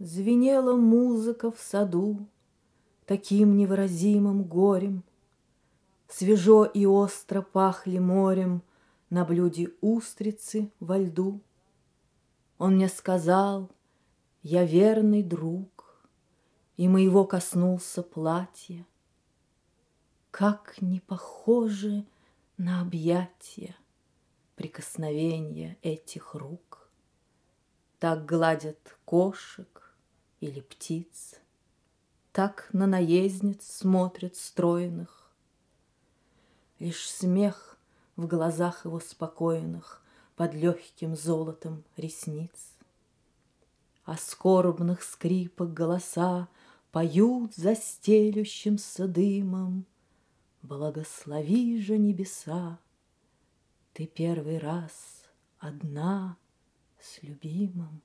Звенела музыка в саду Таким невыразимым горем. Свежо и остро пахли морем На блюде устрицы во льду. Он мне сказал, я верный друг, И моего коснулся платье. Как не похоже на объятия Прикосновения этих рук. Так гладят кошек или птиц, Так на наездниц смотрят стройных. Лишь смех в глазах его спокойных Под легким золотом ресниц. А скорбных скрипок голоса Поют за стелющимся дымом. Благослови же небеса, Ты первый раз одна с любимым.